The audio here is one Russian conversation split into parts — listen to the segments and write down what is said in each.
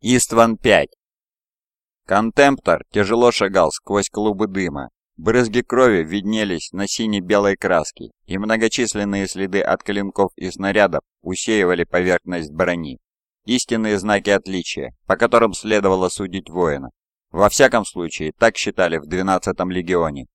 Истван-5. Контемптор тяжело шагал сквозь клубы дыма. Брызги крови виднелись на сине-белой краске, и многочисленные следы от клинков и снарядов усеивали поверхность брони. Истинные знаки отличия, по которым следовало судить воина. Во всяком случае, так считали в 12-м легионе.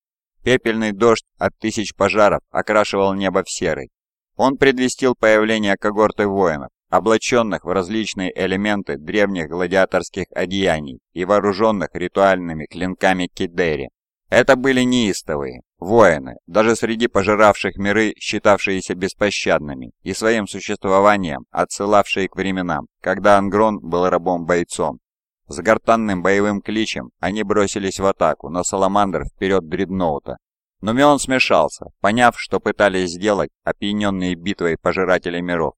Пепельный дождь от тысяч пожаров окрашивал небо в серый. Он предвестил появление когорты воинов, облаченных в различные элементы древних гладиаторских одеяний и вооруженных ритуальными клинками Кидери. Это были неистовые, воины, даже среди пожиравших миры, считавшиеся беспощадными и своим существованием отсылавшие к временам, когда Ангрон был рабом-бойцом. С гортанным боевым кличем они бросились в атаку на Саламандр вперед дредноута. Но Мион смешался, поняв, что пытались сделать опьяненные битвой пожиратели миров.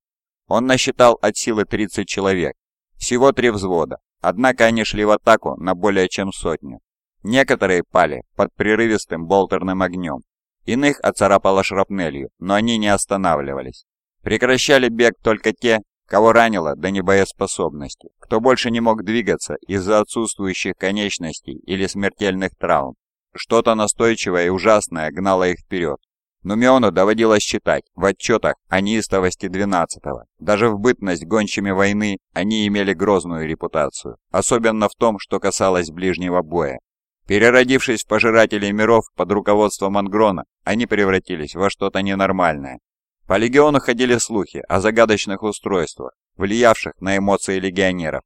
Он насчитал от силы 30 человек, всего три взвода, однако они шли в атаку на более чем сотню. Некоторые пали под прерывистым болтерным огнем, иных оцарапало шрапнелью, но они не останавливались. Прекращали бег только те, кого ранило до небоеспособности, кто больше не мог двигаться из-за отсутствующих конечностей или смертельных травм. Что-то настойчивое и ужасное гнало их вперед, но Миону доводилось считать в отчетах о неистовости 12-го. Даже в бытность гончими войны они имели грозную репутацию, особенно в том, что касалось ближнего боя. Переродившись в пожирателей миров под руководством Ангрона, они превратились во что-то ненормальное. По легиону ходили слухи о загадочных устройствах, влиявших на эмоции легионеров,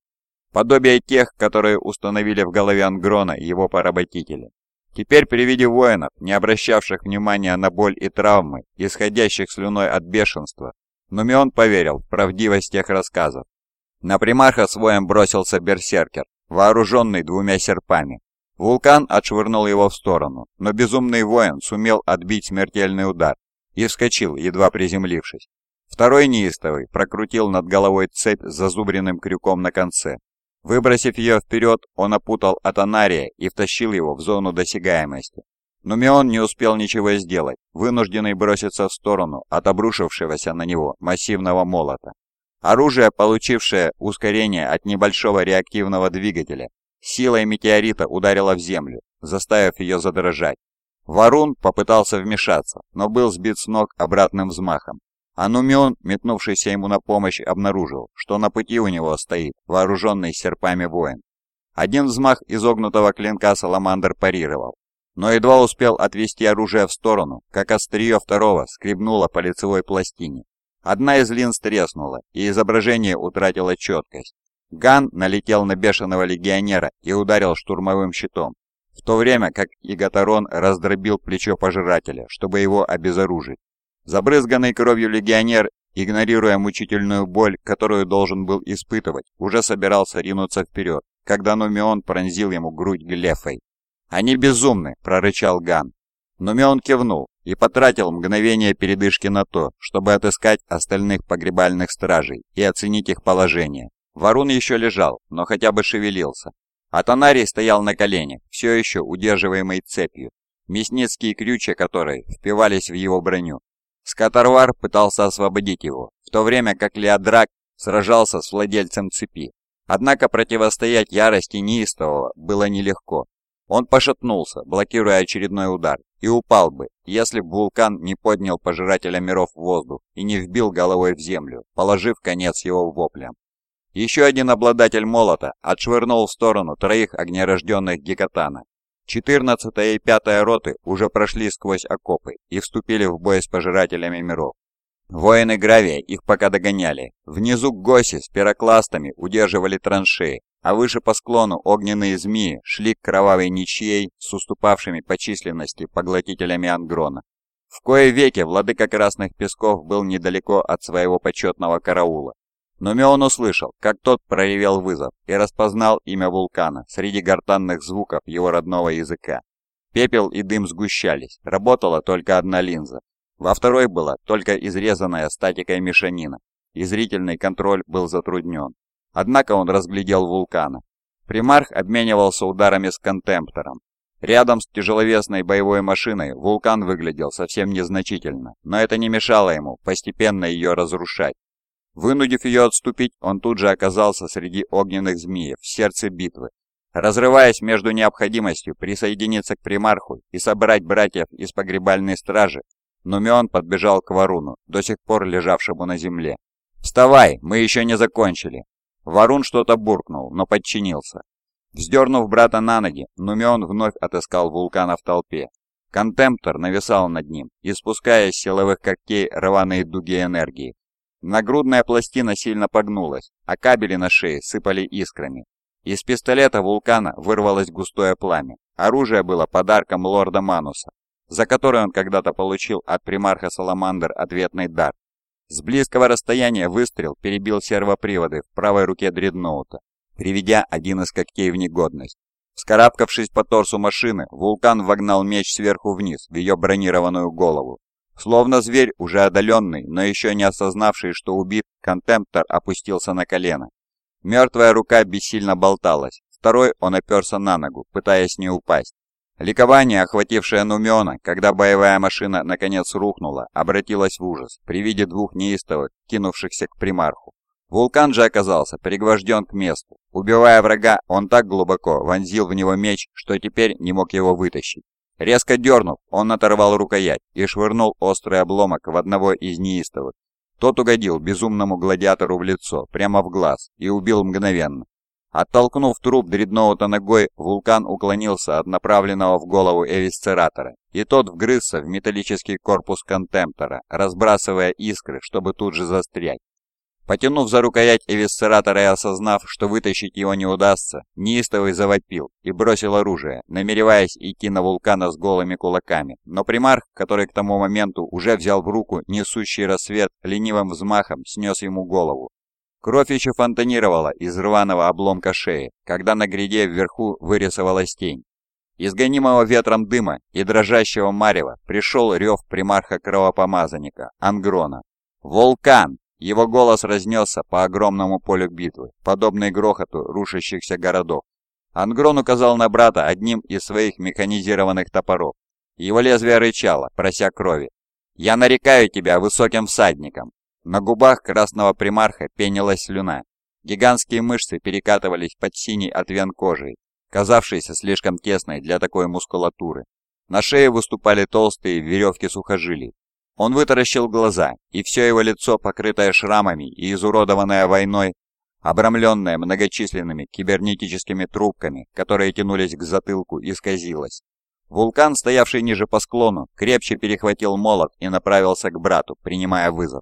подобие тех, которые установили в голове Ангрона его поработители. Теперь при виде воинов, не обращавших внимания на боль и травмы, исходящих слюной от бешенства, Нумион поверил в правдивость тех рассказов. На примарха с воем бросился берсеркер, вооруженный двумя серпами. Вулкан отшвырнул его в сторону, но безумный воин сумел отбить смертельный удар и вскочил, едва приземлившись. Второй неистовый прокрутил над головой цепь с зазубренным крюком на конце, Выбросив ее вперед, он опутал Атанария и втащил его в зону досягаемости. Но Мион не успел ничего сделать, вынужденный броситься в сторону от обрушившегося на него массивного молота. Оружие, получившее ускорение от небольшого реактивного двигателя, силой метеорита ударило в землю, заставив ее задрожать. Варун попытался вмешаться, но был сбит с ног обратным взмахом. Анумион, метнувшийся ему на помощь, обнаружил, что на пути у него стоит вооруженный серпами воин. Один взмах изогнутого клинка Саламандр парировал, но едва успел отвести оружие в сторону, как острие второго скребнуло по лицевой пластине. Одна из линз треснула, и изображение утратило четкость. Ган налетел на бешеного легионера и ударил штурмовым щитом, в то время как Игатарон раздробил плечо пожирателя, чтобы его обезоружить. Забрызганный кровью легионер, игнорируя мучительную боль, которую должен был испытывать, уже собирался ринуться вперед, когда Нумион пронзил ему грудь глефой. «Они безумны!» – прорычал Ган. Нумион кивнул и потратил мгновение передышки на то, чтобы отыскать остальных погребальных стражей и оценить их положение. Варун еще лежал, но хотя бы шевелился. Атанарий стоял на коленях, все еще удерживаемый цепью, мясницкие крючья которой впивались в его броню. Скоторвар пытался освободить его, в то время как Леодрак сражался с владельцем цепи. Однако противостоять ярости неистового было нелегко. Он пошатнулся, блокируя очередной удар, и упал бы, если бы вулкан не поднял пожирателя миров в воздух и не вбил головой в землю, положив конец его воплям. Еще один обладатель молота отшвырнул в сторону троих огнерожденных гекатана, 14 и 5 роты уже прошли сквозь окопы и вступили в бой с пожирателями миров. Воины Гравия их пока догоняли. Внизу Госи с пирокластами удерживали траншеи, а выше по склону огненные змеи шли к кровавой ничьей с уступавшими по численности поглотителями Ангрона. В кое веке владыка Красных Песков был недалеко от своего почетного караула, но Меон услышал, как тот проявил вызов и распознал имя вулкана среди гортанных звуков его родного языка. Пепел и дым сгущались, работала только одна линза. Во второй была только изрезанная статикой мешанина, и зрительный контроль был затруднен. Однако он разглядел вулкана. Примарх обменивался ударами с контемптором. Рядом с тяжеловесной боевой машиной вулкан выглядел совсем незначительно, но это не мешало ему постепенно ее разрушать. Вынудив ее отступить, он тут же оказался среди огненных змеев в сердце битвы. Разрываясь между необходимостью присоединиться к примарху и собрать братьев из погребальной стражи, Нумион подбежал к Варуну, до сих пор лежавшему на земле. «Вставай, мы еще не закончили!» Варун что-то буркнул, но подчинился. Вздернув брата на ноги, Нумион вновь отыскал вулкана в толпе. Контемптор нависал над ним, испуская из силовых когтей рваные дуги энергии. Нагрудная пластина сильно погнулась, а кабели на шее сыпали искрами. Из пистолета вулкана вырвалось густое пламя. Оружие было подарком лорда Мануса, за который он когда-то получил от примарха Саламандр ответный дар. С близкого расстояния выстрел перебил сервоприводы в правой руке дредноута, приведя один из когтей в негодность. Вскарабкавшись по торсу машины, вулкан вогнал меч сверху вниз в ее бронированную голову. Словно зверь, уже одоленный, но еще не осознавший, что убит, контемптор опустился на колено. Мертвая рука бессильно болталась, второй он оперся на ногу, пытаясь не упасть. Ликование, охватившее Нумиона, когда боевая машина наконец рухнула, обратилось в ужас при виде двух неистовых, кинувшихся к примарху. Вулкан же оказался пригвожден к месту. Убивая врага, он так глубоко вонзил в него меч, что теперь не мог его вытащить. Резко дернув, он оторвал рукоять и швырнул острый обломок в одного из неистовых. Тот угодил безумному гладиатору в лицо, прямо в глаз, и убил мгновенно. Оттолкнув труп дредноута ногой, вулкан уклонился от направленного в голову эвисцератора, и тот вгрызся в металлический корпус контемптора, разбрасывая искры, чтобы тут же застрять. Потянув за рукоять эвисцератора и осознав, что вытащить его не удастся, неистовый завопил и бросил оружие, намереваясь идти на вулкана с голыми кулаками. Но примарх, который к тому моменту уже взял в руку несущий рассвет, ленивым взмахом снес ему голову, Кровь еще фонтанировала из рваного обломка шеи, когда на гряде вверху вырисовалась тень. Из гонимого ветром дыма и дрожащего марева пришел рев примарха-кровопомазанника, Ангрона. «Вулкан!» Его голос разнесся по огромному полю битвы, подобный грохоту рушащихся городов. Ангрон указал на брата одним из своих механизированных топоров. Его лезвие рычало, прося крови. «Я нарекаю тебя высоким всадником!» На губах красного примарха пенилась слюна. Гигантские мышцы перекатывались под синий от вен кожей, казавшейся слишком тесной для такой мускулатуры. На шее выступали толстые веревки сухожилий. Он вытаращил глаза, и все его лицо, покрытое шрамами и изуродованное войной, обрамленное многочисленными кибернетическими трубками, которые тянулись к затылку, исказилось. Вулкан, стоявший ниже по склону, крепче перехватил молот и направился к брату, принимая вызов.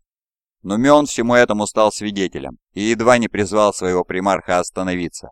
Но Мион всему этому стал свидетелем и едва не призвал своего примарха остановиться.